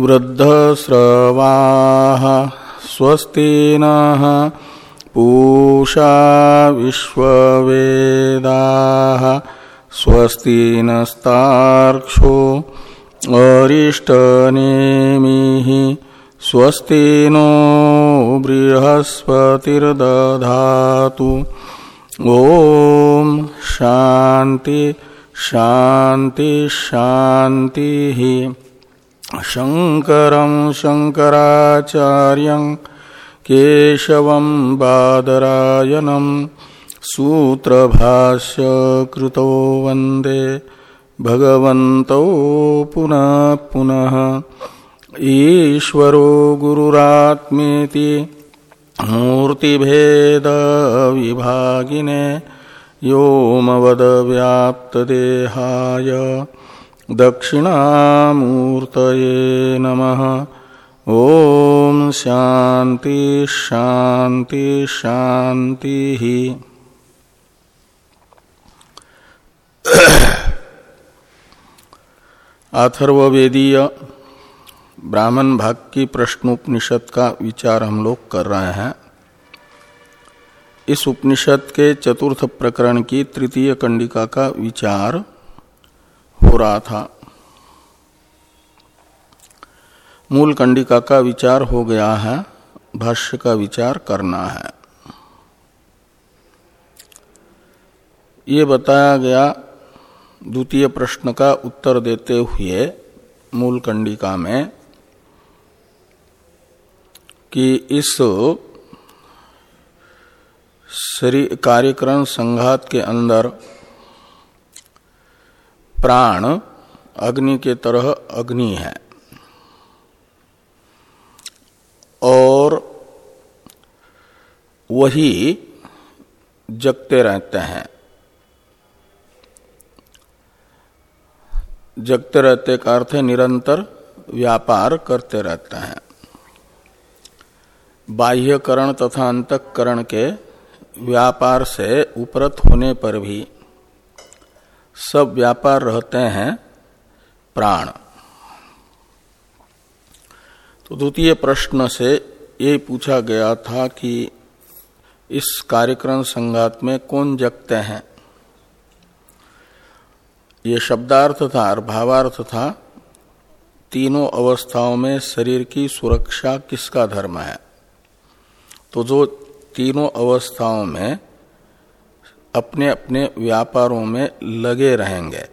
वृद्धस्रवाः स्वस्ति नः पूषा स्वस्ति नस्तार्क्षो अरिष्टनेमिः स्वस्ति नो बृहस्पतिर्दधातु। ॐ शान्ति शान्ति शान्तिः। शङ्करं शङ्कराचार्यं केशवं बादरायणं सूत्रभाष्य कृतो वंदे भगवन्तौ पुनः पुनः ईश्वरो गुरुरात्मेति मूर्तिभेदविभागिने व्योमवदव्याप्तदेहाय दक्षिणामूर्तये नमः। ॐ शांति शांति शान्तिः। अथर्ववेदीय ब्राह्मण भाग की प्रश्नोपनिषद का विचार हम लोग कर रहे हैं। इस उपनिषद के चतुर्थ प्रकरण की तृतीय कंडिका का विचार हो रहा था। मूल कंडिका का विचार हो गया है, भाष्य का विचार करना है। ये बताया गया द्वितीय प्रश्न का उत्तर देते हुए मूल कंडिका में कि इस कार्यक्रम संघात के अंदर प्राण अग्नि के तरह अग्नि है। और वही जगते रहते हैं। जगते रहते का अर्थ निरंतर व्यापार करते रहते हैं। बाह्यकरण तथा अंतकरण के व्यापार से उपरत होने पर भी सब व्यापार रहते हैं प्राण। तो द्वितीय प्रश्न से ये पूछा गया था कि इस कार्यक्रम संघात में कौन जगते हैं? ये शब्दार्थ था और भावार्थ था। तीनों अवस्थाओं में शरीर की सुरक्षा किसका धर्म है? तो जो तीनों अवस्थाओं में अपने अपने व्यापारों में लगे रहेंगे।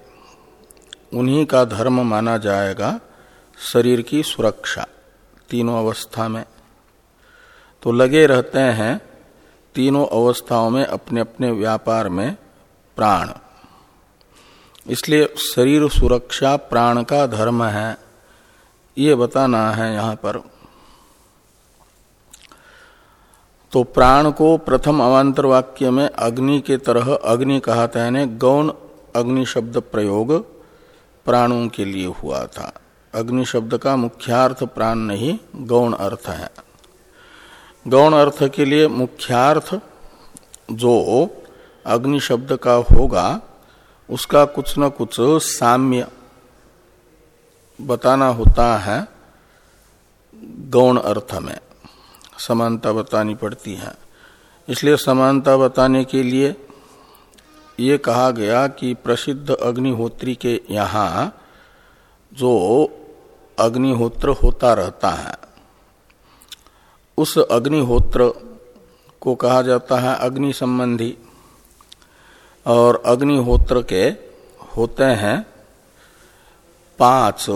उन्हीं का धर्म माना जाएगा शरीर की सुरक्षा, तीनों अवस्था में। तो लगे रहते हैं तीनों अवस्थाओं में अपने अपने व्यापार में प्राण। इसलिए शरीर सुरक्षा प्राण का धर्म है। ये बताना है यहाँ पर। तो प्राण को प्रथम अवान्तर वाक्य में अग्नि के तरह अग्नि कहा था यानी गौण अग्नि शब्द प्रयोग प्राणों के लिए हुआ था। अग्नि शब्द का मुख्यार्थ प्राण नहीं, गौण अर्थ है। गौण अर्थ के लिए मुख्यार्थ जो अग्नि शब्द का होगा, उसका कुछ न कुछ साम्य बताना होता है गौण अर्थ में। समानता बतानी पड़ती है। इसलिए समानता बताने के लिए ये कहा गया कि प्रसिद्ध अग्निहोत्री के यहाँ जो अग्निहोत्र होता रहता है, उस अग्निहोत्र को कहा जाता है अग्नि संबंधी। और अग्निहोत्र के होते हैं पाँच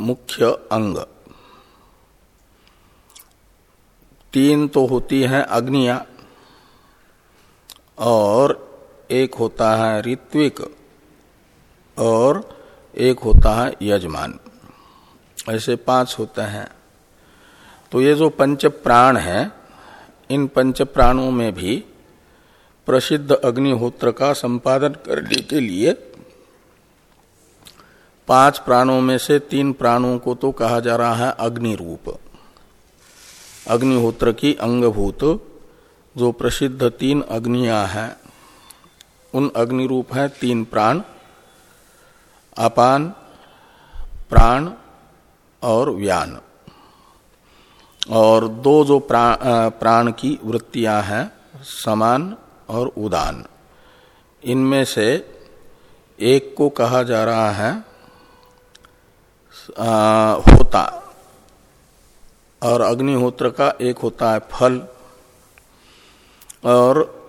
मुख्य अंग। तीन तो होती हैं अग्निया, और एक होता है ऋत्विक, और एक होता है यजमान। ऐसे पाँच होते हैं। तो ये जो पंच प्राण है, इन पंच प्राणों में भी प्रसिद्ध अग्निहोत्र का संपादन करने के लिए पाँच प्राणों में से तीन प्राणों को तो कहा जा रहा है अग्नि रूप अग्निहोत्र की अंगभूत जो प्रसिद्ध तीन अग्नियाँ हैं। उन अग्नि रूप है तीन प्राण अपान प्राण और व्यान। और दो जो प्राण, प्राण की वृत्तियाँ हैं समान और उदान। इनमें से एक को कहा जा रहा है आ, होता। और अग्निहोत्र का एक होता है फल। और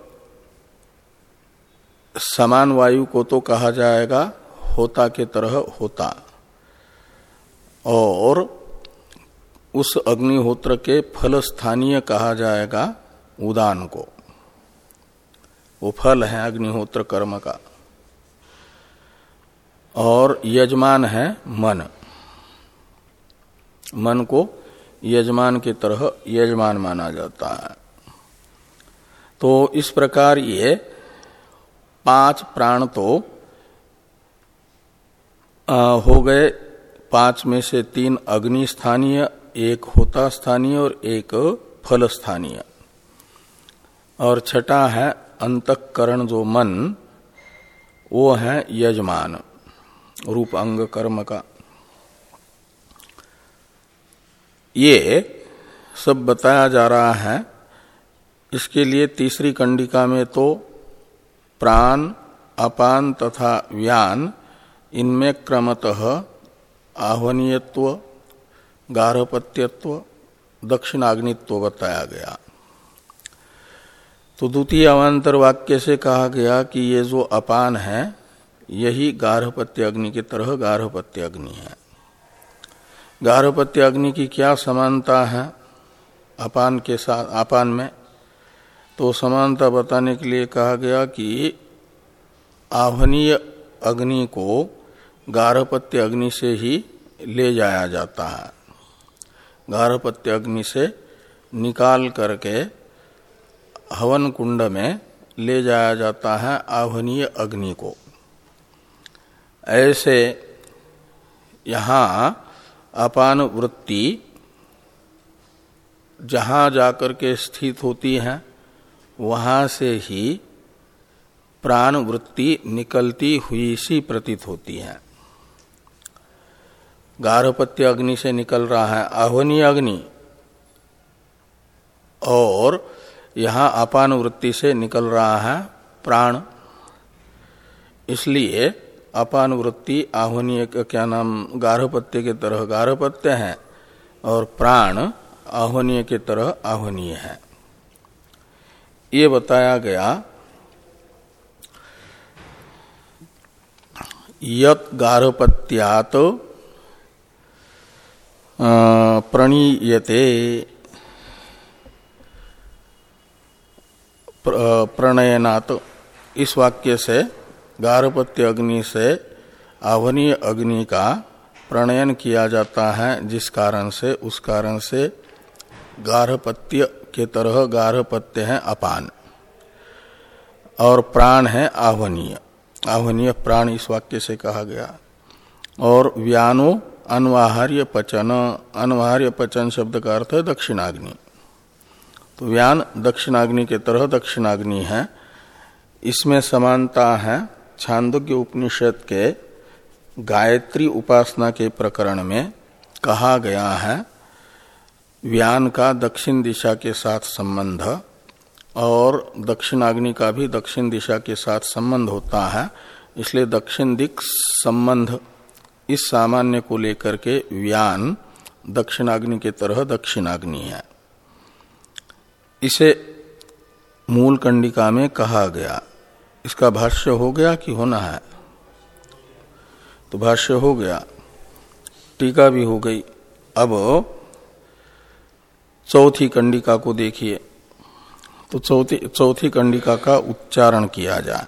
समान वायु को तो कहा जाएगा, होता के तरह होता। और उस अग्निहोत्र के फल स्थानीय कहा जाएगा, उदान को। वो फल है अग्निहोत्र कर्म का। और यजमान है मन। मन को यजमान के तरह यजमान माना जाता है। तो इस प्रकार ये पाँच प्राण तो आ, हो गए। पाँच में से तीन अग्नि स्थानीय एक होता स्थानीय और एक फल स्थानीय। और छठा है अंतकरण जो मन वो है यजमान रूप अंग कर्म का। ये सब बताया जा रहा है। इसके लिए तीसरी कंडिका में तो प्राण, अपान तथा व्यान, इनमें क्रमतः आह्वनीयत्व, गार्हपत्यत्व, दक्षिणाग्नित्व बताया गया। तो द्वितीय अवान्तर वाक्य से कहा गया कि ये जो अपान है, यही गार्हपत्य अग्नि की तरह गार्हपत्य अग्नि है। गार्हपत्य अग्नि की क्या समानता है अपान के साथ, अपान में? तो समानता बताने के लिए कहा गया कि आह्वनीय अग्नि को गार्हपत्य अग्नि से ही ले जाया जाता है। गार्हपत्य अग्नि से निकाल करके हवन कुंड में ले जाया जाता है आह्वनीय अग्नि को। ऐसे यहाँ अपान वृत्ति जहाँ जाकर के स्थित होती है, वहाँ से ही प्राण वृत्ति निकलती हुई सी प्रतीत होती है। गार्हपत्य अग्नि से निकल रहा है आह्वनीय अग्नि। और यहाँ अपान वृत्ति से निकल रहा है प्राण। इसलिए अपान वृत्ति आह्वनीय क्या नाम गार्हपत्य के तरह गार्हपत्य है और प्राण आह्वनीय के तरह आह्वनीय है। ये बताया गया, यत गार्हपत्यात प्रणीयते प्रणयनात्, इस वाक्य से गार्हपत्य अग्नि से आवनीय अग्नि का प्रणयन किया जाता है, जिस कारण से, उस कारण से गार्हपत्य के तरह गार्हपत्य है अपान। और प्राण है आह्वनीय आह्वनीय प्राण इस वाक्य से कहा गया। और व्यानो अनवाहार्य पचन अनवाहार्य पचन शब्द का अर्थ है दक्षिणाग्नि। तो व्यान दक्षिणाग्नि के तरह दक्षिणाग्नि है। इसमें समानता है छांदोग्य उपनिषद के गायत्री उपासना के प्रकरण में कहा गया है, व्यान का दक्षिण दिशा के साथ संबंध और दक्षिणाग्नि का भी दक्षिण दिशा के साथ संबंध होता है, इसलिए दक्षिण दिक संबंध इस सामान्य को लेकर के व्यान दक्षिणाग्नि के तरह दक्षिणाग्नि है। इसे मूल कंडिका में कहा गया। इसका भाष्य हो गया कि होना है? तो भाष्य हो गया। टीका भी हो गई। अब चौथी कंडिका को देखिए। तो चौथी चौथी कंडिका का उच्चारण किया जाए।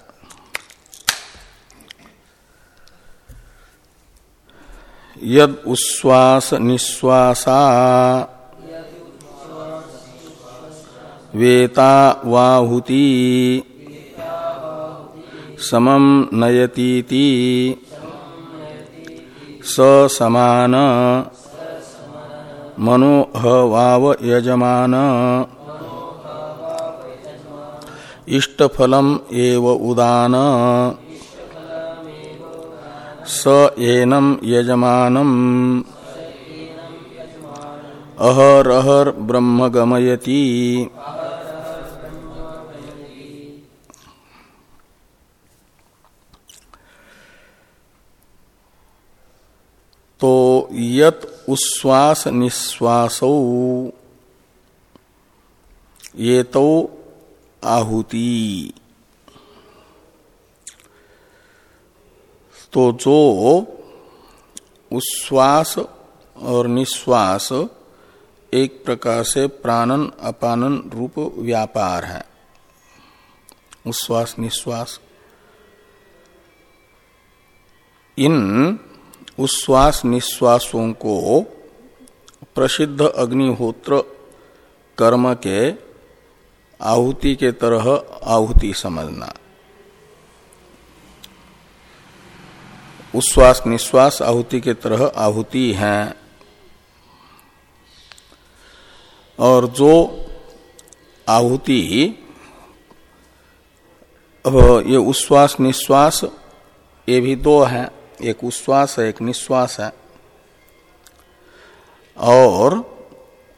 यद उश्वास निश्वासा वेता वाहुति समम नयतीति। स समान मनोहवाव यजमान। इष्टफलम एव उदान। स एनम यजमानम। अहरहर ब्रह्म गमयती तो यत उश्वास निश्वास ये तो आहुति। तो जो उश्वास और निश्वास एक प्रकार से प्राणन, अपानन रूप व्यापार है। उश्वास, निश्वास। इन उश्वास निश्वासों को प्रसिद्ध अग्निहोत्र कर्म के आहुति के तरह आहुति समझना। उश्वास निश्वास आहुति के तरह आहुति है। और जो आहुति ये उश्वास निश्वास ये भी दो हैं। एक उश्वास है, एक निश्वास है। और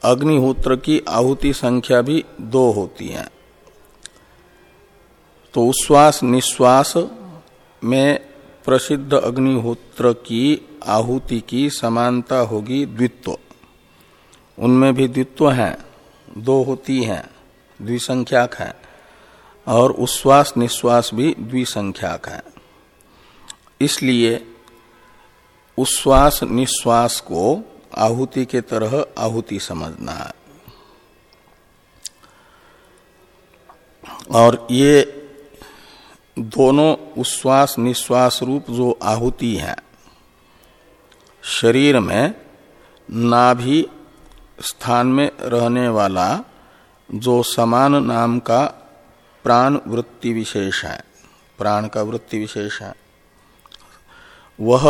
अग्निहोत्र की आहुति संख्या भी दो होती है। तो उश्वास, निश्वास में प्रसिद्ध अग्निहोत्र की आहुति की समानता होगी द्वित्व। उनमें भी द्वित्व है, दो होती हैं, द्विसंख्याक है। और उश्वास, निश्वास भी द्विसंख्याक है। इसलिए उश्वास निश्वास को आहुति के तरह आहुति समझना है। और ये दोनों उश्वास निश्वास रूप जो आहुति है, शरीर में नाभि स्थान में रहने वाला जो समान नाम का प्राण वृत्ति विशेष है, प्राण का वृत्ति विशेष है, वह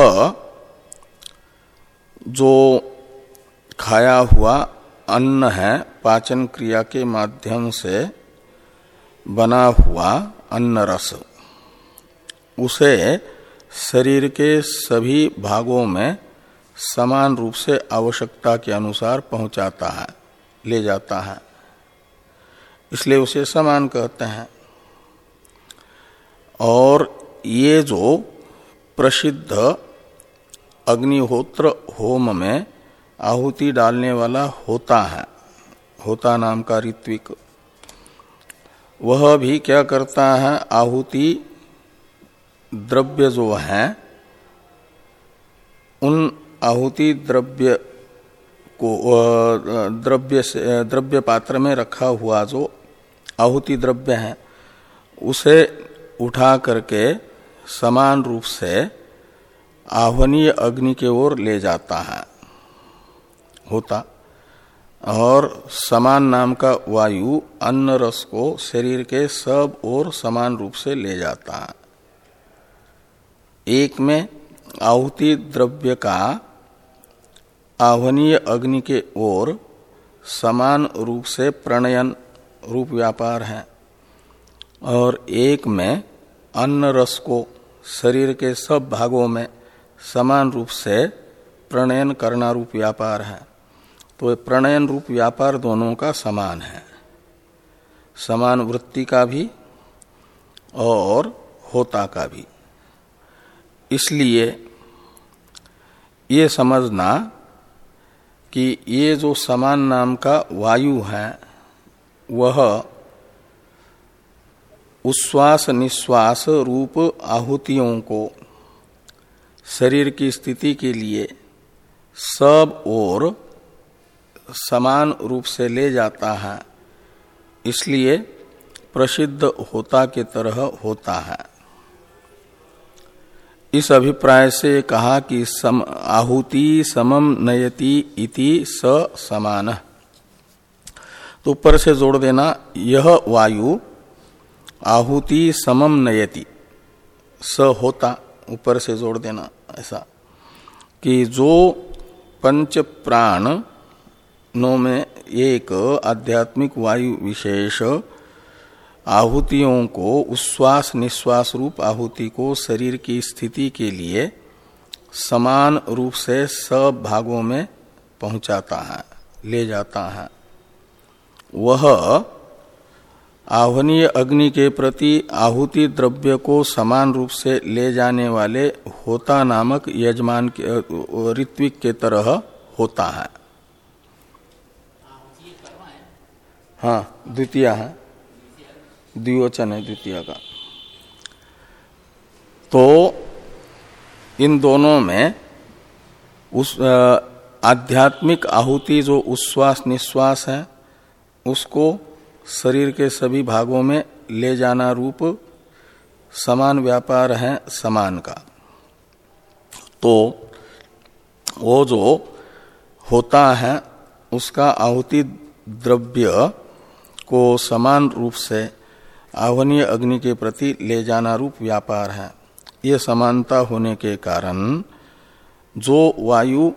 जो खाया हुआ अन्न है, पाचन क्रिया के माध्यम से बना हुआ अन्न रस, उसे शरीर के सभी भागों में समान रूप से आवश्यकता के अनुसार पहुंचाता है, ले जाता है। इसलिए उसे समान कहते हैं। और ये जो प्रसिद्ध अग्निहोत्र होम में आहुति डालने वाला होता है। होता नाम का ऋत्विक। वह भी क्या करता है? आहुति द्रव्य जो है, उन आहुति द्रव्य को द्रव्य से द्रव्य पात्र में रखा हुआ जो आहुति द्रव्य है, उसे उठा करके समान रूप से आह्वनीय अग्नि के ओर ले जाता है। होता। और समान नाम का वायु अन्न रस को शरीर के सब ओर समान रूप से ले जाता है। एक में आहुति द्रव्य का आह्वनीय अग्नि के ओर समान रूप से प्रणयन रूप व्यापार है। और एक में अन्न रस को शरीर के सब भागों में समान रूप से प्रणयन करना रूप व्यापार है। तो प्रणयन रूप व्यापार दोनों का समान है। समान वृत्ति का भी और होता का भी। इसलिए ये समझना कि ये जो समान नाम का वायु है, वह उश्वास निश्वास रूप आहुतियों को शरीर की स्थिति के लिए सब ओर समान रूप से ले जाता है, इसलिए प्रसिद्ध होता के तरह होता है। इस अभिप्राय से कहा कि सम, आहुति समम नयति इति स समान। तो ऊपर से जोड़ देना, यह वायु आहुति समम नयति, स होता। ऊपर से जोड़ देना ऐसा, कि जो पंच प्राण नो में एक आध्यात्मिक वायु विशेष आहुतियों को, उश्वास निश्वास रूप आहुति को शरीर की स्थिति के लिए समान रूप से सब भागों में पहुंचाता है, ले जाता है। वह आह्वनीय अग्नि के प्रति आहुति द्रव्य को समान रूप से ले जाने वाले होता नामक यजमान के ऋत्विक के तरह होता है। हाँ द्वितीय है। द्विवचन है द्वितीय का। तो इन दोनों में उस आध्यात्मिक आहुति जो उश्वास निश्वास है, उसको शरीर के सभी भागों में ले जाना रूप समान व्यापार है समान का। तो वो जो होता है, उसका आहुति द्रव्य को समान रूप से आवनीय अग्नि के प्रति ले जाना रूप व्यापार है। ये समानता होने के कारण जो वायु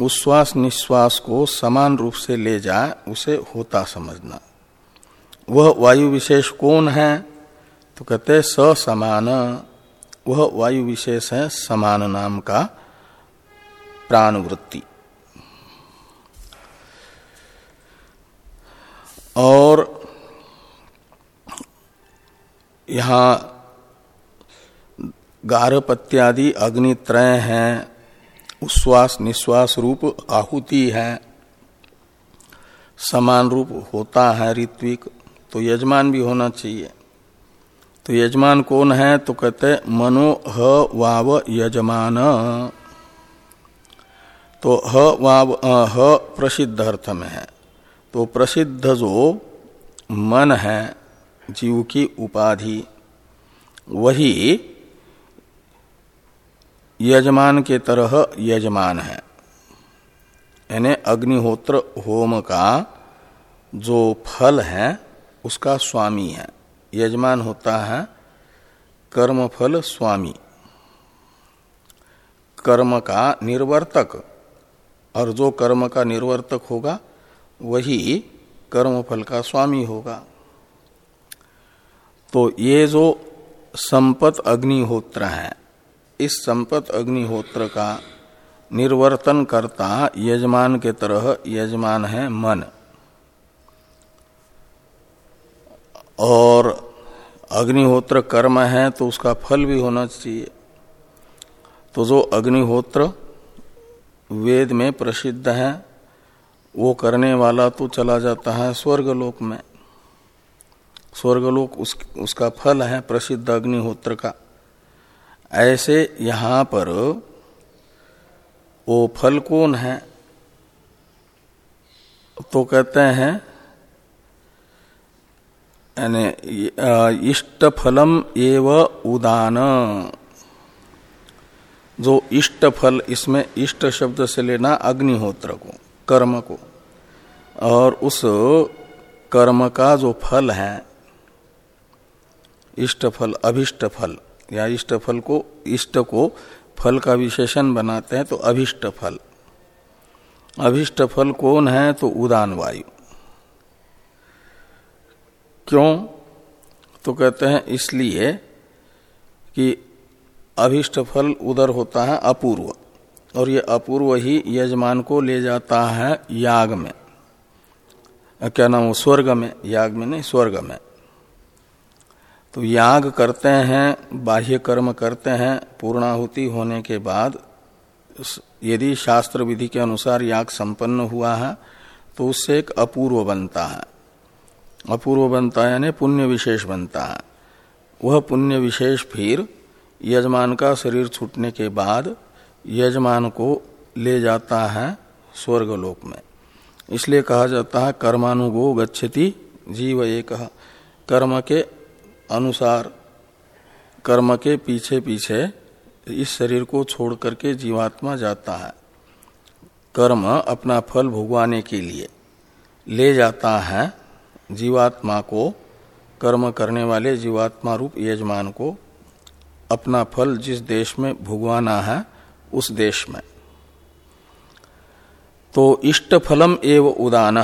उश्वास निश्वास को समान रूप से ले जाए, उसे होता समझना। वह वायु विशेष कौन है? तो कहते स समान वह वायु विशेष है समान नाम का प्राण वृत्ति और यहाँ गारहपत्यादि अग्नित्रय हैं, उश्वास, निश्वास रूप, आहुति है, समान रूप होता है ऋत्विक तो यजमान भी होना चाहिए। तो यजमान कौन है? तो कहते मनो ह वाव यजमान। तो ह वाव ह प्रसिद्ध अर्थ में है। तो प्रसिद्ध जो मन है, जीव की उपाधि, वही यजमान के तरह यजमान है। यानी अग्निहोत्र होम का जो फल है उसका स्वामी है। यजमान होता है कर्मफल स्वामी। कर्म का निर्वर्तक और जो कर्म का निर्वर्तक होगा, वही कर्मफल का स्वामी होगा। तो ये जो संपत अग्निहोत्र है, इस संपत अग्निहोत्र का निर्वर्तन करता यजमान के तरह यजमान है मन। और अग्निहोत्र कर्म है तो उसका फल भी होना चाहिए। तो जो अग्निहोत्र वेद में प्रसिद्ध है वो करने वाला तो चला जाता है स्वर्गलोक में। स्वर्गलोक उस, उसका फल है प्रसिद्ध अग्निहोत्र का। ऐसे यहाँ पर वो फल कौन है? तो कहते हैं इष्ट फलम एव उदान। जो इष्ट फल इसमें इष्ट शब्द से लेना अग्निहोत्र को, कर्म को। और उस कर्म का जो फल है इष्ट फल अभिष्ट फल या इष्ट फल को, इष्ट को फल का विशेषण बनाते हैं तो अभिष्ट फल अभिष्ट फल कौन है? तो उदान वायु। क्यों? तो कहते हैं इसलिए कि अभिष्ट फल उधर होता है अपूर्व, और ये अपूर्व ही यजमान को ले जाता है याग में। क्या नाम स्वर्ग में। याग में नहीं, स्वर्ग में। तो याग करते हैं, बाह्य कर्म करते हैं, पूर्णाहुति होने के बाद यदि शास्त्र विधि के अनुसार याग संपन्न हुआ है तो उससे एक अपूर्व बनता है। अपूर्व बनता है यानी पुण्य विशेष बनता है। वह पुण्य विशेष फिर यजमान का शरीर छूटने के बाद यजमान को ले जाता है स्वर्गलोक में। इसलिए कहा जाता है, कर्मानुगो गच्छति जीव एक। कर्म के अनुसार, कर्म के पीछे पीछे इस शरीर को छोड़ करके जीवात्मा जाता है। कर्म अपना फल भुगवाने के लिए ले जाता है जीवात्मा को, कर्म करने वाले जीवात्मा रूप यजमान को अपना फल जिस देश में भुगवाना है, उस देश में। तो इष्ट फलम एव उदान।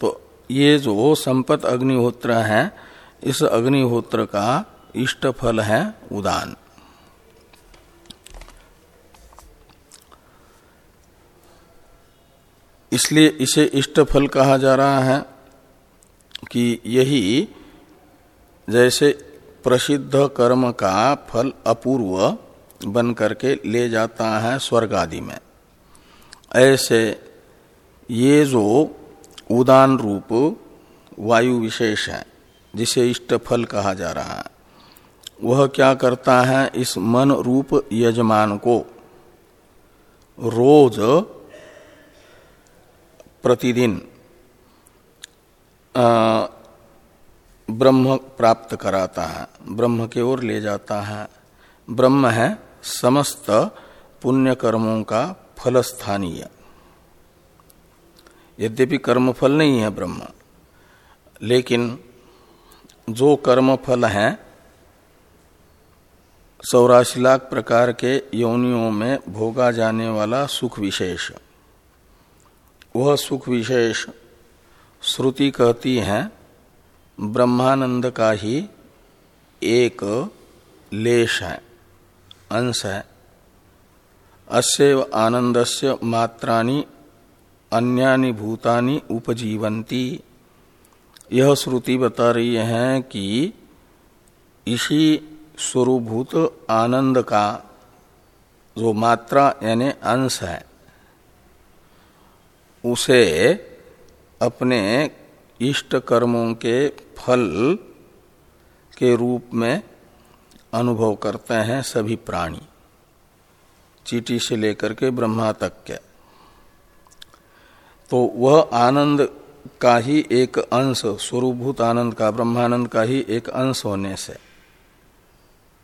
तो ये जो संपत अग्निहोत्र है, इस अग्निहोत्र का इष्ट फल है उदान। इसलिए इसे इष्ट फल कहा जा रहा है। कि यही जैसे प्रसिद्ध कर्म का फल अपूर्व बन करके ले जाता है स्वर्ग आदि में। ऐसे ये जो उदान रूप वायु विशेष है, जिसे इष्ट फल कहा जा रहा है, वह क्या करता है इस मन रूप यजमान को? रोज, प्रतिदिन ब्रह्म प्राप्त कराता है, ब्रह्म की ओर ले जाता है। ब्रह्म है समस्त पुण्य कर्मों का फल स्थानीय यद्यपि कर्म फल नहीं है ब्रह्म, लेकिन जो कर्म फल है सौराशी लाख प्रकार के योनियों में भोगा जाने वाला सुख विशेष। वह सुख विशेष श्रुति कहती है, ब्रह्मानंद का ही एक लेश है, अंश है। अस्य आनंदस्य मात्रानि अन्यानि भूतानि उपजीवंती यह श्रुति बता रही है कि इसी स्वरूभूत आनंद का जो मात्रा यानी अंश है, उसे अपने इष्ट कर्मों के फल के रूप में अनुभव करते हैं सभी प्राणी। चीटी से लेकर के ब्रह्मा तक के। तो वह आनंद का ही एक अंश स्वरूभूत आनंद का, ब्रह्मानंद का ही एक अंश होने से।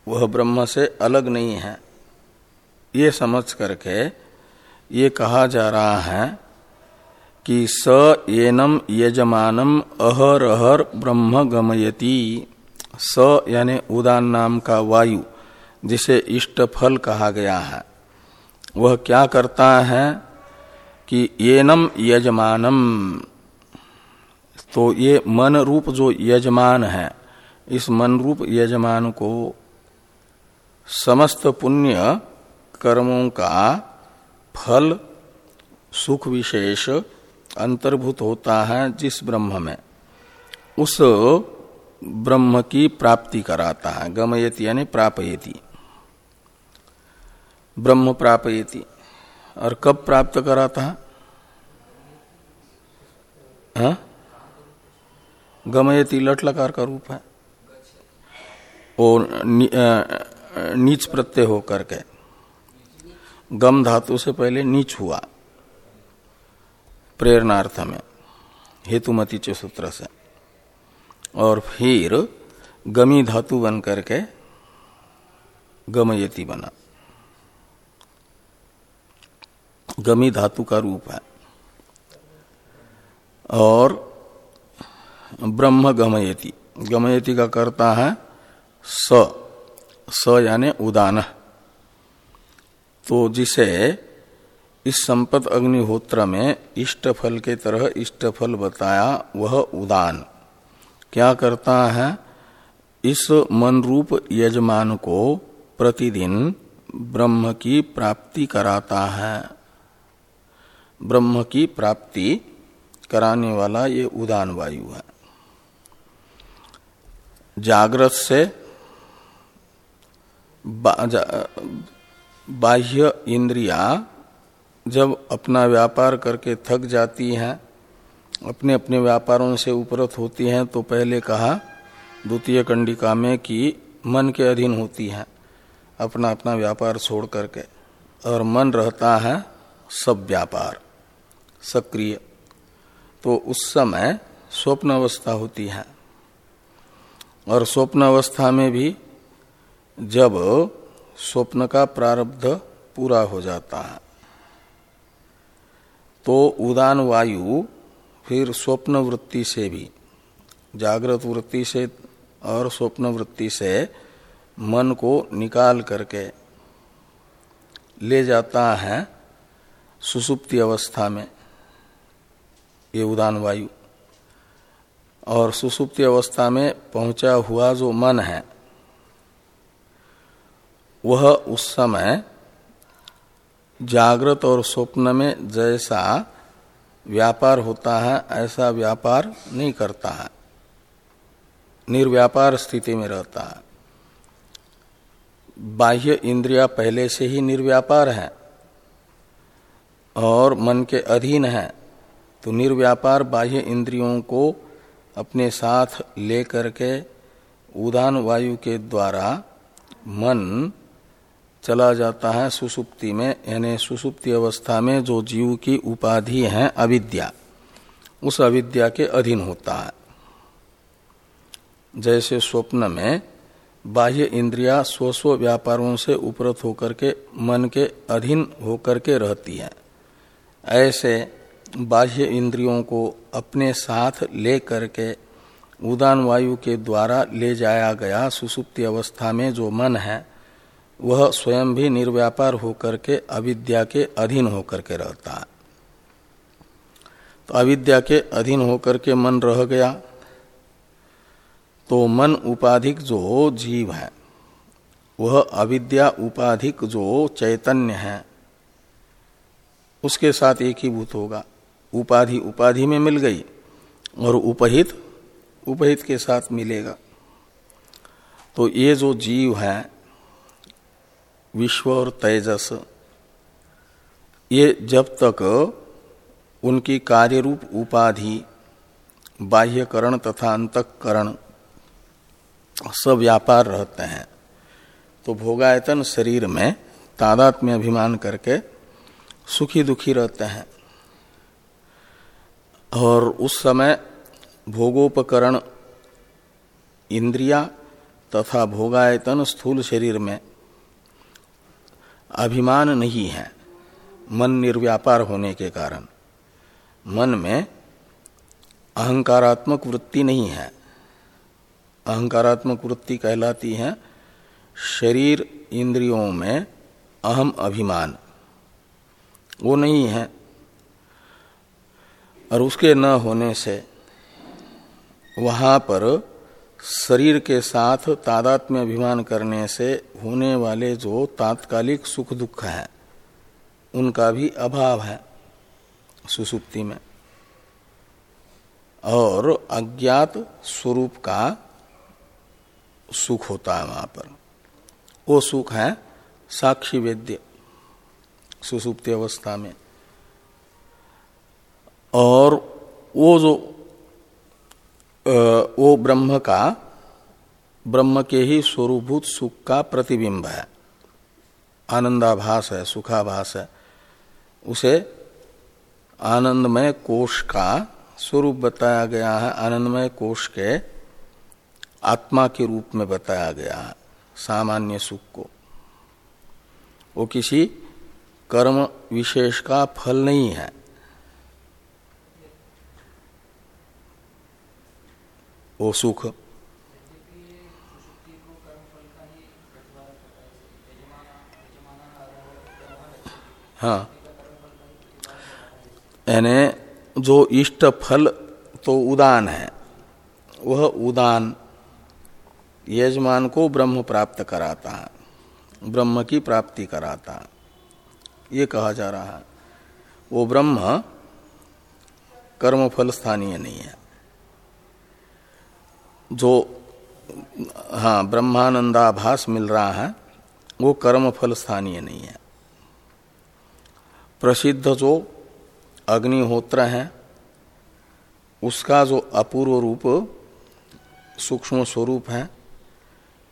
वह ब्रह्म से अलग नहीं है। ये समझ करके ये कहा जा रहा है कि स एनम यजमानम अहर अहर ब्रह्म गमयति। स यानी उदान नाम का वायु, जिसे इष्ट फल कहा गया है। वह क्या करता है कि येनम यजमानम तो ये मन रूप जो यजमान है, इस मन रूप यजमान को समस्त पुण्य कर्मों का फल, सुख विशेष अंतर्भूत होता है जिस ब्रह्म में, उस ब्रह्म की प्राप्ति कराता है, गमयति यानी प्रापयति। ब्रह्म प्रापयति। और कब प्राप्त कराता है? हाँ? गमयति लट लकार का रूप है। और नीच प्रत्यय हो करके गम धातु से पहले नीच हुआ। प्रेरणार्थ में, हेतुमति च सूत्र से। और फिर गमी धातु बन करके गमयति बना। गमी धातु का रूप है। और ब्रह्म गमयति। गमयति का करता है स। स यानी उदान। तो जिसे इस संपत अग्निहोत्र में इष्ट फल के तरह इष्ट फल बताया, वह उदान। क्या करता है? इस मन रूप यजमान को प्रतिदिन ब्रह्म की प्राप्ति कराता है। ब्रह्म की प्राप्ति कराने वाला ये उदान वायु है। जागृत से बाह्य इंद्रिया जब अपना व्यापार करके थक जाती हैं अपने अपने व्यापारों से उपरत होती हैं तो पहले कहा द्वितीय कंडिका में कि मन के अधीन होती हैं अपना अपना व्यापार छोड़ करके। और मन रहता है सब व्यापार, सक्रिय। तो उस समय स्वप्न अवस्था होती है। और स्वप्न अवस्था में भी जब स्वप्न का प्रारब्ध पूरा हो जाता है। तो उदान वायु फिर स्वप्न वृत्ति से भी, जागृत वृत्ति से और स्वप्न वृत्ति से मन को निकाल करके ले जाता है सुसुप्ति अवस्था में ये उदान वायु। और सुसुप्ति अवस्था में पहुँचा हुआ जो मन है, वह उस समय जागृत और स्वप्न में जैसा व्यापार होता है, ऐसा व्यापार नहीं करता है। निर्व्यापार स्थिति में रहता है। बाह्य इंद्रिया पहले से ही निर्व्यापार है और मन के अधीन है तो निर्व्यापार बाह्य इंद्रियों को अपने साथ लेकर के उदान वायु के द्वारा मन चला जाता है सुसुप्ति में, यानी सुसुप्ति अवस्था में जो जीव की उपाधि है, अविद्या। उस अविद्या के अधीन होता है। जैसे स्वप्न में बाह्य इंद्रिया स्व स्व व्यापारों से उपरत होकर के, मन के अधीन होकर के रहती है। ऐसे बाह्य इंद्रियों को अपने साथ ले करके उदान वायु के द्वारा ले जाया गया सुसुप्ति अवस्था में जो मन है वह स्वयं भी निर्व्यापार होकर के अविद्या के अधीन होकर के रहता है। तो अविद्या के अधीन होकर के मन रह गया तो मन उपाधिक जो जीव है, वह अविद्या उपाधिक जो चैतन्य है, उसके साथ एक ही भूत होगा। उपाधि उपाधि में मिल गई और उपहित उपहित के साथ मिलेगा। तो ये जो जीव है विश्व और तेजस। ये जब तक उनकी कार्य रूप उपाधि, बाह्यकरण तथा अंतकरण सब व्यापार रहते हैं तो भोगायतन शरीर में तादात में अभिमान करके सुखी दुखी रहते हैं। और उस समय भोगोपकरण, इंद्रिया तथा भोगायतन स्थूल शरीर में अभिमान नहीं है मन निर्व्यापार होने के कारण। मन में अहंकारात्मक वृत्ति नहीं है। अहंकारात्मक वृत्ति कहलाती है शरीर इंद्रियों में अहम अभिमान। वो नहीं है। और उसके न होने से वहाँ पर शरीर के साथ तादात्म्य अभिमान करने से होने वाले जो तात्कालिक सुख दुख है, उनका भी अभाव है सुसुप्ति में। और अज्ञात स्वरूप का सुख होता है वहाँ पर। वो सुख है साक्षी वेद्य, सुसुप्ति अवस्था में। और वो जो वो ब्रह्म का, ब्रह्म के ही स्वरूभूत सुख का प्रतिबिंब है। आनंदाभास है, सुखाभास है। उसे आनंदमय कोश का स्वरूप बताया गया है। आनंदमय कोष के आत्मा के रूप में बताया गया है, सामान्य सुख को। वो किसी कर्म विशेष का फल नहीं है। वो सुख। हाँ। यानी जो इष्ट फल तो उदान है, वह उदान यजमान को ब्रह्म प्राप्त कराता है, ब्रह्म की प्राप्ति कराता है। ये कहा जा रहा है, वो ब्रह्म कर्मफल स्थानीय नहीं है। जो हाँ ब्रह्मानंदाभास मिल रहा है, वो कर्म फल स्थानीय नहीं है। प्रसिद्ध जो अग्निहोत्र है, उसका जो अपूर्व रूप, सूक्ष्म स्वरूप है,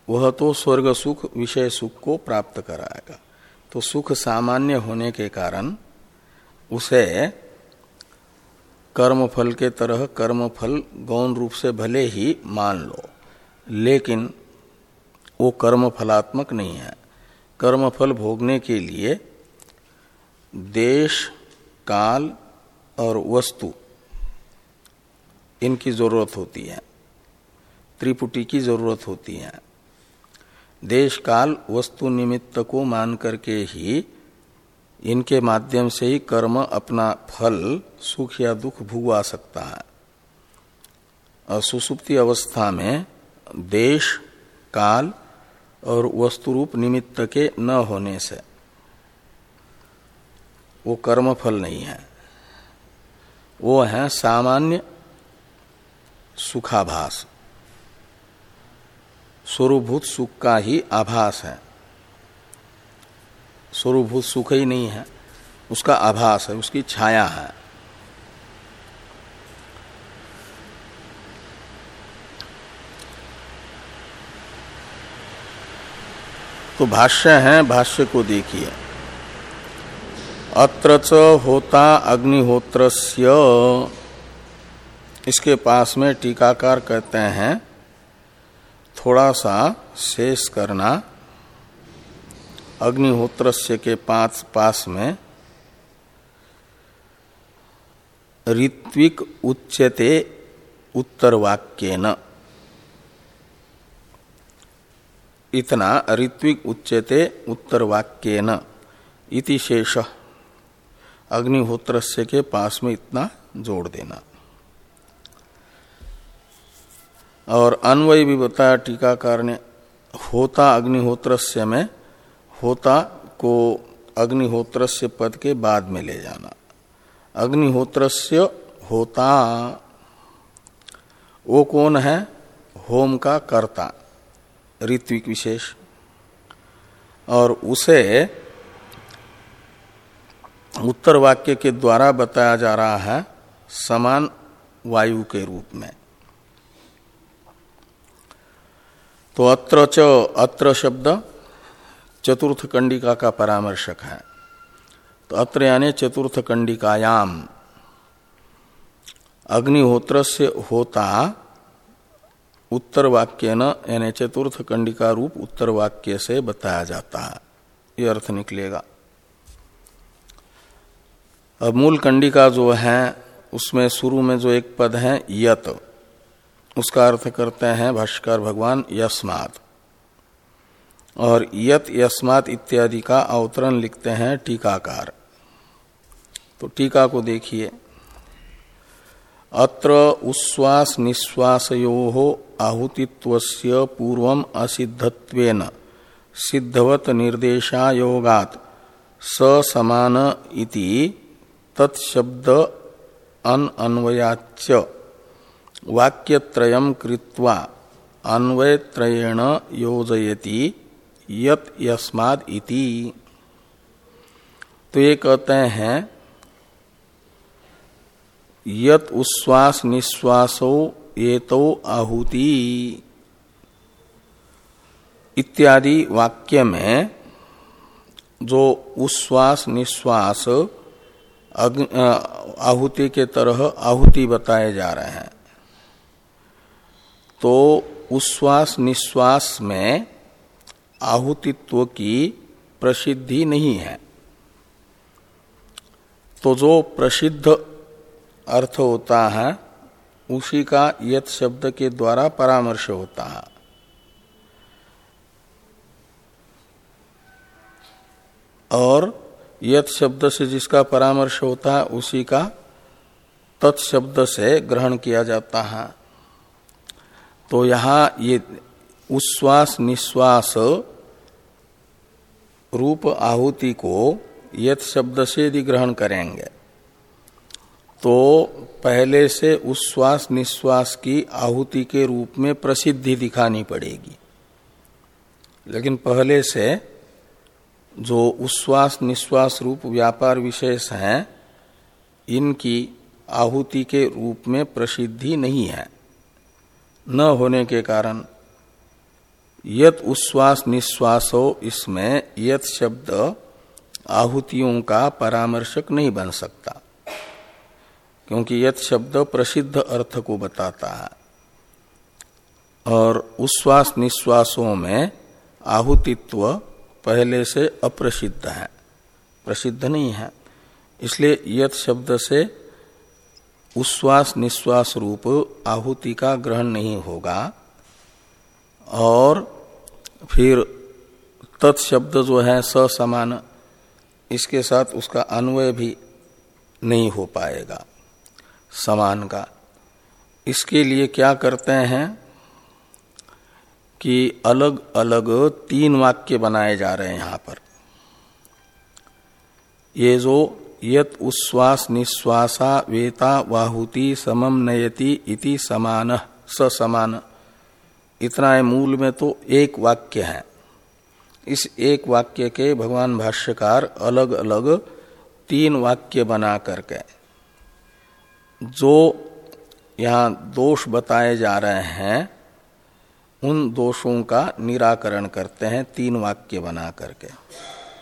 वह तो स्वर्ग सुख, विषय सुख को प्राप्त कराएगा। तो सुख सामान्य होने के कारण, उसे कर्म फल के तरह कर्म फल गौण रूप से भले ही मान लो, लेकिन वो कर्म फलात्मक नहीं है। कर्मफल भोगने के लिए देश, काल और वस्तु इनकी ज़रूरत होती है, त्रिपुटी की ज़रूरत होती है। देश, काल, वस्तु निमित्त को मान करके ही इनके माध्यम से ही कर्म अपना फल, सुख या दुख भुगवा सकता है। और सुसुप्ति अवस्था में देश, काल और वस्तु रूप निमित्त के न होने से वो कर्म फल नहीं है। वो है सामान्य सुखाभास। स्वरूभूत सुख का ही आभास है। स्वरूभूत सुख ही नहीं है। उसका आभास है, उसकी छाया है। तो भाष्य है, भाष्य को देखिए। अत्र होता अग्निहोत्रस्य। इसके पास में टीकाकार कहते हैं, थोड़ा सा शेष करना। अग्निहोत्रस्य के पास पास में, ऋत्विक उच्यते उत्तर वाक्य न इतना ऋत्विक उच्यते उत्तर वाक्य न इति शेष। अग्निहोत्रस्य के पास में इतना जोड़ देना। और अन्वय भी बताया टीकाकार ने होता अग्निहोत्र में होता को अग्निहोत्र पद के बाद में ले जाना। अग्निहोत्र होता, वो कौन है? होम का कर्ता, ऋत्विक विशेष। और उसे उत्तर वाक्य के द्वारा बताया जा रहा है, समान वायु के रूप में। तो अत्र च अत्र शब्द चतुर्थ कंडिका का परामर्शक है। तो अत्र यानी चतुर्थ कंडिकायाम अग्निहोत्र से होता उत्तर वाक्य न यानी चतुर्थ कंडिका रूप उत्तर वाक्य से बताया जाता है। ये अर्थ निकलेगा। अब मूल कंडिका जो है, उसमें शुरू में जो एक पद है, यत, उसका अर्थ करते हैं भाष्कर भगवान यस्मात। और यत यस्मात इत्यादि का अवतरण लिखते हैं टीकाकार। तो टीका को देखिए। अत्र उश्वास निश्वासयो आहुतित्व पूर्व असिद्धत्वेन सिद्धवत निर्देशायोगात समान इति तत्शब्द अन अन्वयाच्य वाक्यत्रयम कृत्वा अन्वयत्रयेण योजयति। यत यस्माद इति। तो ये कहते हैं, यत उश्वास निश्वासो ये तो आहुति इत्यादि वाक्य में जो उश्वास निश्वास आहुति के तरह आहुति बताए जा रहे हैं तो उश्वास निश्वास में आहुतित्व की प्रसिद्धि नहीं है। तो जो प्रसिद्ध अर्थ होता है, उसी का यथ शब्द के द्वारा परामर्श होता है। और यथ शब्द से जिसका परामर्श होता है, उसी का तत्शब्द से ग्रहण किया जाता है। तो यहाँ ये उश्वास निश्वास रूप आहुति को यथ शब्द से यदि ग्रहण करेंगे तो पहले से उश्वास निश्वास की आहुति के रूप में प्रसिद्धि दिखानी पड़ेगी। लेकिन पहले से जो उश्वास निश्वास रूप व्यापार विशेष हैं, इनकी आहुति के रूप में प्रसिद्धि नहीं है। न होने के कारण यत उश्वास निश्वासो इसमें यत शब्द आहुतियों का परामर्शक नहीं बन सकता। क्योंकि यत शब्द प्रसिद्ध अर्थ को बताता है। और उश्वास निश्वासों में आहुतित्व पहले से अप्रसिद्ध है। प्रसिद्ध नहीं है। इसलिए यत शब्द से उश्वास निश्वास रूप आहुति का ग्रहण नहीं होगा। और फिर तत्शब्द जो है समान इसके साथ उसका अन्वय भी नहीं हो पाएगा। समान का। इसके लिए क्या करते हैं कि अलग अलग तीन वाक्य बनाए जा रहे हैं यहाँ पर। ये जो यत उश्वास निश्वासा वेता वाहुति समम नयति इति समान समान इतना है मूल में तो एक वाक्य है। इस एक वाक्य के भगवान भाष्यकार अलग अलग तीन वाक्य बना करके, जो यहाँ दोष बताए जा रहे हैं, उन दोषों का निराकरण करते हैं तीन वाक्य बना करके।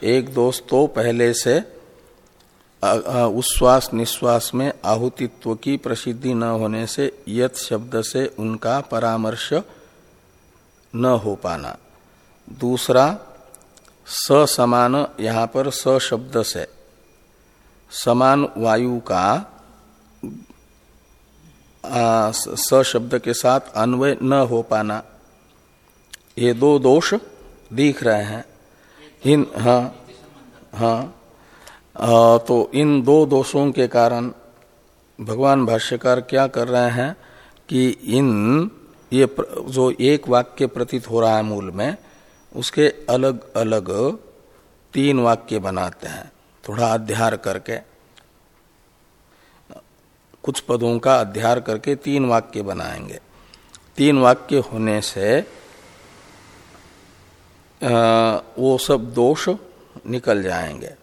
एक दोष तो पहले से उश्वास निश्वास में आहुतित्व की प्रसिद्धि न होने से, यत शब्द से उनका परामर्श न हो पाना। दूसरा समान यहाँ पर स शब्द से। समान वायु का स शब्द के साथ अन्वय न हो पाना। ये दो दोष दिख रहे हैं। इन हाँ हाँ। तो इन दो दोषों के कारण भगवान भाष्यकार क्या कर रहे हैं कि इन ये जो एक वाक्य प्रतीत हो रहा है मूल में, उसके अलग अलग तीन वाक्य बनाते हैं। थोड़ा अध्यार करके, कुछ पदों का अध्यार करके तीन वाक्य बनाएँगे। तीन वाक्य होने से वो सब दोष निकल जाएँगे।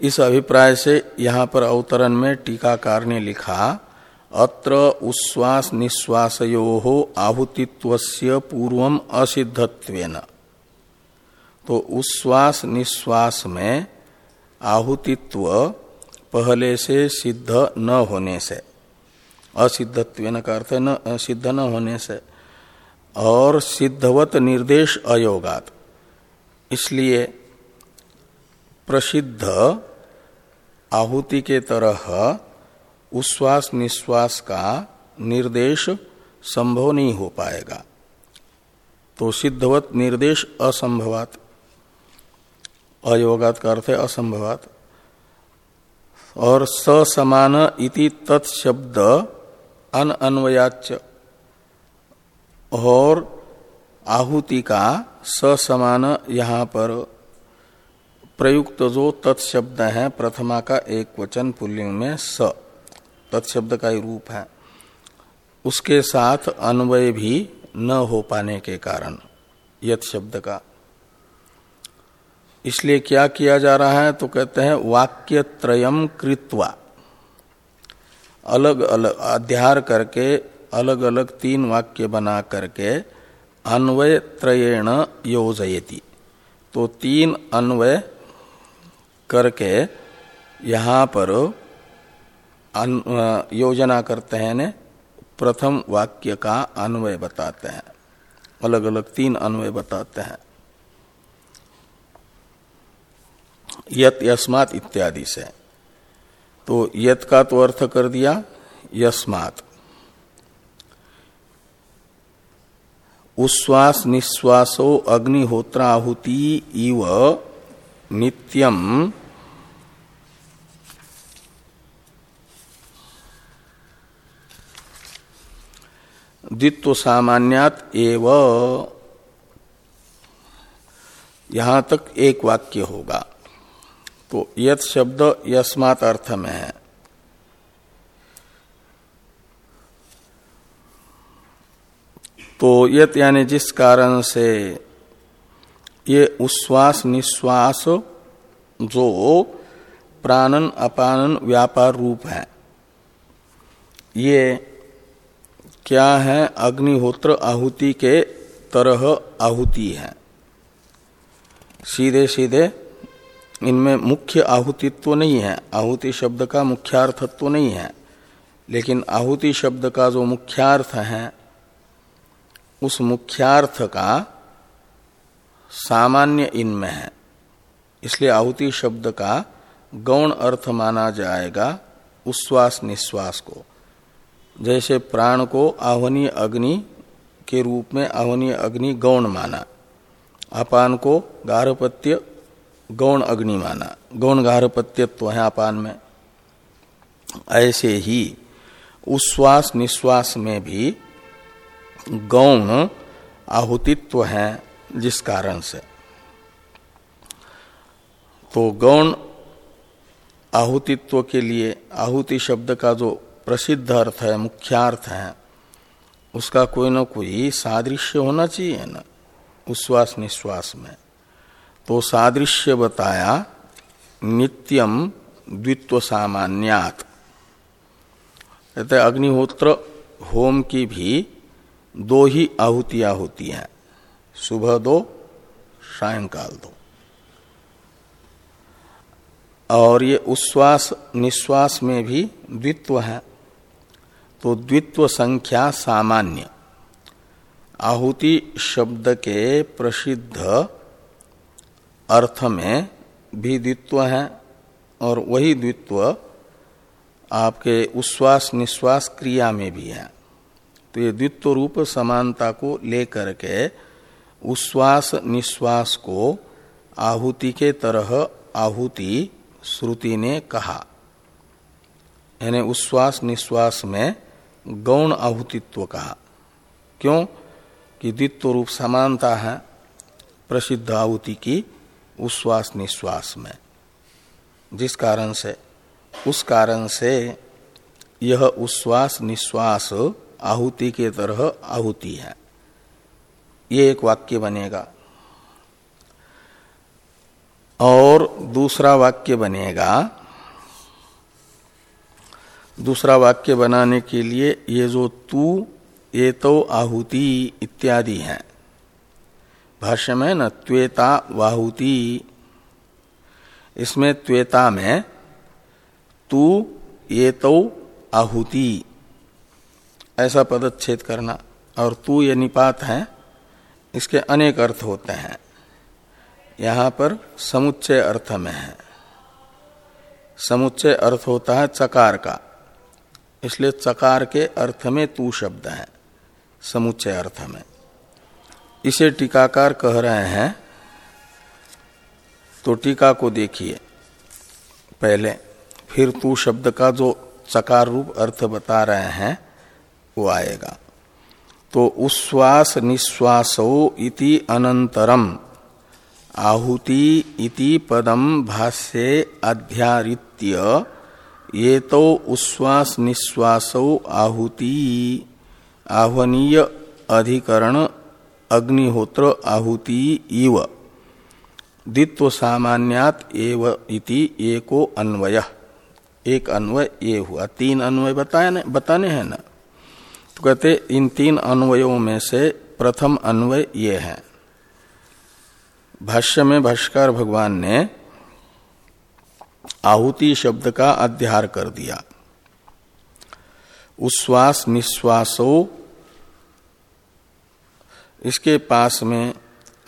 इस अभिप्राय से यहाँ पर अवतरण में टीकाकार ने लिखा अत्र उश्वास निश्वासयो आहुतित्व पूर्व असिद्धत्वेन। तो उश्वास निश्वास में आहुतित्व पहले से सिद्ध न होने से असिद्धत्व का अर्थ न, सिद्ध न होने से, और सिद्धवत निर्देश अयोगात। इसलिए प्रसिद्ध आहुति के तरह उश्वास निश्वास का निर्देश संभव नहीं हो पाएगा। तो सिद्धवत निर्देश असंभवात। अयोगात का अर्थ है असंभवात। और समान इति तत्शब्द अन अन्वयाच और आहुति का समान यहाँ पर प्रयुक्त जो तत्शब्द है, प्रथमा का एक वचन पुल्लिंग में स। तत्शब्द का ही रूप है। उसके साथ अन्वय भी न हो पाने के कारण यथ शब्द का। इसलिए क्या किया जा रहा है तो कहते हैं वाक्य त्रयम कृत्वा। अलग अलग अध्यार करके अलग अलग तीन वाक्य बना करके अन्वय त्रयेण योजयति। तो तीन अन्वय करके यहाँ पर योजना करते हैं ने, प्रथम वाक्य का अन्वय बताते हैं। अलग अलग तीन अन्वय बताते हैं। यत, यस्मात इत्यादि से। तो यत का तो अर्थ कर दिया, यस्मात। उश्वास निश्वासो अग्निहोत्राहुति इव नित्यम द्वित्व सामान्यात एव। यहाँ तक एक वाक्य होगा। तो यत शब्द यस्मात अर्थ में है। तो यत यानी जिस कारण से ये उश्वास निश्वास जो प्राणन, अपानन, व्यापार रूप है, ये क्या है? अग्निहोत्र आहुति के तरह आहुति है। सीधे सीधे इनमें मुख्य आहुतित्व तो नहीं है। आहुति शब्द का मुख्यार्थत्व तो नहीं है। लेकिन आहुति शब्द का जो मुख्यार्थ है, उस मुख्यार्थ का सामान्य इनमें है। इसलिए आहुति शब्द का गौण अर्थ माना जाएगा उश्वास निश्वास को। जैसे प्राण को आह्वनीय अग्नि के रूप में आह्वनीय अग्नि गौण माना। अपान को गारहपत्य गौण अग्नि माना। गौण गारहपत्यत्व है अपान में। ऐसे ही उश्वास निश्वास में भी गौण आहुतित्व है जिस कारण से। तो गौण आहुतित्व के लिए, आहुति शब्द का जो प्रसिद्ध अर्थ है, मुख्यार्थ है, उसका कोई ना कोई सादृश्य होना चाहिए ना, उश्वास निश्वास में। तो सादृश्य बताया नित्यम द्वित्व सामान्यात कहते अग्निहोत्र होम की भी दो ही आहुतियाँ होती हैं, सुबह दो, सायंकाल दो। और ये उश्वास निश्वास में भी द्वित्व है। तो द्वित्व संख्या सामान्य। आहुति शब्द के प्रसिद्ध अर्थ में भी द्वित्व है और वही द्वित्व आपके उश्वास निश्वास क्रिया में भी है। तो ये द्वित्व रूप समानता को लेकर के उश्वास निश्वास को आहुति के तरह आहुति श्रुति ने कहा। यानी उश्वास निश्वास में गौण आहुतित्व कहा। क्यों? कि द्वित्व रूप समानता है, प्रसिद्ध आहुति की उश्वास निश्वास में। जिस कारण से, उस कारण से यह उश्वास निश्वास आहुति के तरह आहुति है। ये एक वाक्य बनेगा। और दूसरा वाक्य बनेगा दूसरा वाक्य बनाने के लिए, ये जो तू, ये तो आहुति, इत्यादि है। भाष्य में न, त्वेता वाहुति। इसमें त्वेता में, तू, ये तो आहुति। ऐसा पदच्छेद करना। और तू, ये निपात है। इसके अनेक अर्थ होते हैं। यहाँ पर समुच्चय अर्थ में है। समुच्चय अर्थ होता है चकार का। इसलिए चकार के अर्थ में तू शब्द है, समुच्चय अर्थ में। इसे टीकाकार कह रहे हैं तो टीका को देखिए। पहले, फिर तू शब्द का जो चकार रूप अर्थ बता रहे हैं, वो आएगा। तो उश्वास निश्वासो इति अनंतरम, आहुति इति पदम भाष्ये अध्यारित्य ये तो उश्वास निश्वासो आहुति, आह्वनीय अधिकरण, अग्निहोत्र आहुति इव। द्वित्व सामान्यात एव इति एको अन्वय। एक अन्वय ये हुआ। तीन अन्वय बताने बताने हैं ना? तो कहते, इन तीन अन्वयों में से प्रथम अन्वय ये है। भाष्य में भाष्कर भगवान ने आहुति शब्द का अध्यार कर दिया। उश्वास निश्वासो इसके पास में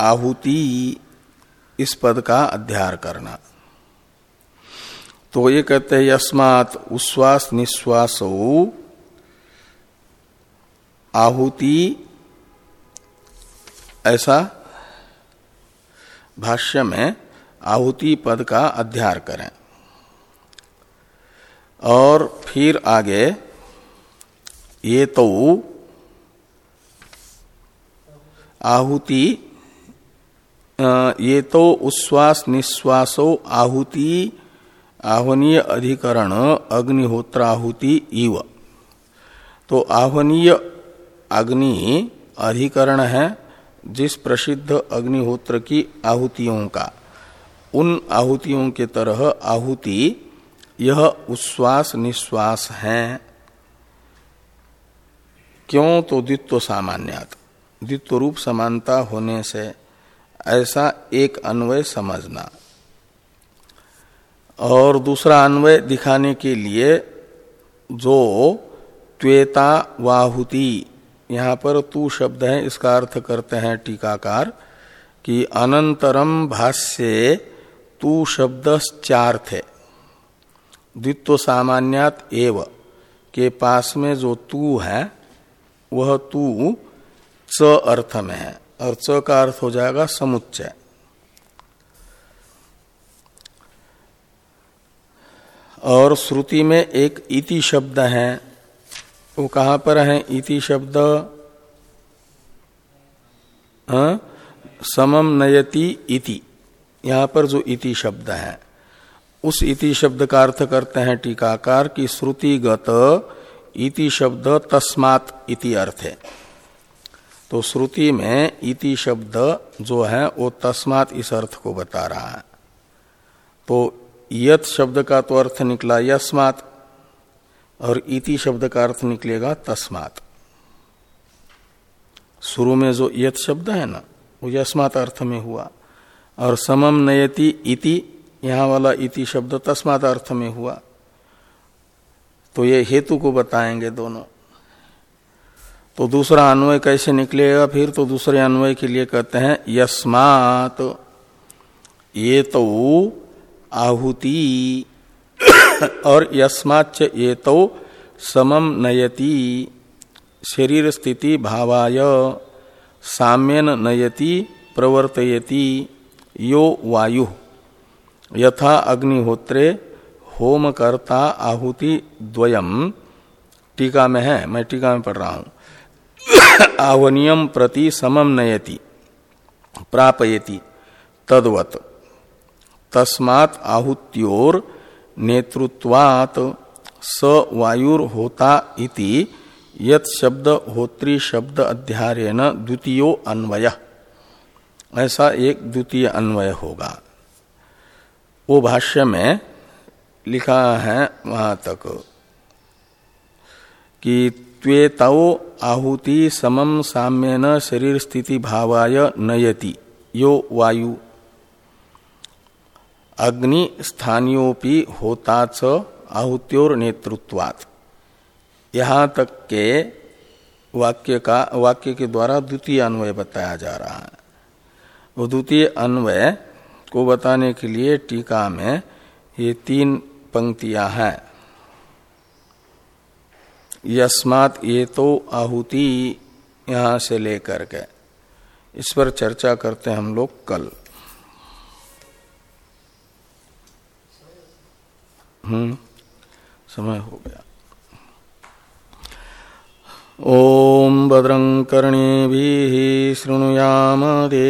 आहुति इस पद का अध्यार करना। तो ये कहते हैं, यस्मात उश्वास निश्वासो आहुति ऐसा भाष्य में आहुति पद का अध्यार करें। और फिर आगे, ये तो आहुति ये तो उश्वास निश्वासो आहुति, आह्वनीय अधिकरण अग्निहोत्र आहुति इव। तो आह्वनीय अग्नि अधिकरण है, जिस प्रसिद्ध अग्निहोत्र की आहुतियों का। उन आहुतियों के तरह आहुति यह उश्वास निश्वास है। क्यों? तो द्वित्व सामान्यात। द्वित्व रूप समानता होने से ऐसा एक अन्वय समझना। और दूसरा अन्वय दिखाने के लिए जो त्वेता वाहुति, यहाँ पर तू शब्द है, इसका अर्थ करते हैं टीकाकार, कि अनंतरम भाष्य तू शब्द चार थे द्वित्व सामान्यात एव। के पास में जो तू है, वह तू च अर्थ में है। और च का अर्थ हो जाएगा समुच्चय। और श्रुति में एक इति शब्द है। वो कहाँ पर है? इति शब्द? हाँ? समम नयति इति। यहाँ पर जो इति शब्द है। उस इति शब्द का अर्थ करते हैं टीकाकार की श्रुतिगत इति शब्द तस्मात इति अर्थ है। तो श्रुति में इति शब्द जो है, वो तस्मात इस अर्थ को बता रहा है। तो यत शब्द का तो अर्थ निकला यस्मात, और इति शब्द का अर्थ निकलेगा तस्मात। शुरू में जो यत शब्द है ना, वो यस्मात अर्थ में हुआ। और समम नयति इति यहाँ वाला इति शब्द तस्मात अर्थ में हुआ। तो ये हेतु को बताएँगे दोनों। तो दूसरा अन्वय कैसे निकलेगा? फिर तो दूसरे अन्वय के लिए कहते हैं, यस्मात, ये तो आहुति, और यस्माच ये तो समम नयति, शरीर स्थिति भावाय, साम्यन नयति, प्रवर्तयति, यो वायु। यथा अग्निहोत्रे होम करता आहुति द्वयम। टीका में है, मैं टीका में पढ़ रहा हूँ। आवनियम प्रति समम नयति, प्रापयति, तदवत। तस्मात् आहुत्योर नेतृत्वात स वायुर होता इति यत शब्द होत्री शब्द अध्यायन द्वितीयो अन्वय। ऐसा एक द्वितीय अन्वय होगा। वो भाष्य में लिखा है वहाँ तक कि त्वेताओ आहुति समम साम्यन शरीर स्थिति भावाय नयति। यो वायु। अग्नि स्थानियोपि होता च आहुत्योर नेतृत्वात् यहाँ तक के वाक्य का, वाक्य के द्वारा द्वितीय अन्वय बताया जा रहा है। वो द्वितीय अन्वय को बताने के लिए टीका में ये तीन पंक्तियाँ हैं। यस्मात ये तो आहुति यहाँ से लेकर के। इस पर चर्चा करते हैं हम लोग कल। हम्म समय हो गया। ओम भद्रं भी शृणुयाम दे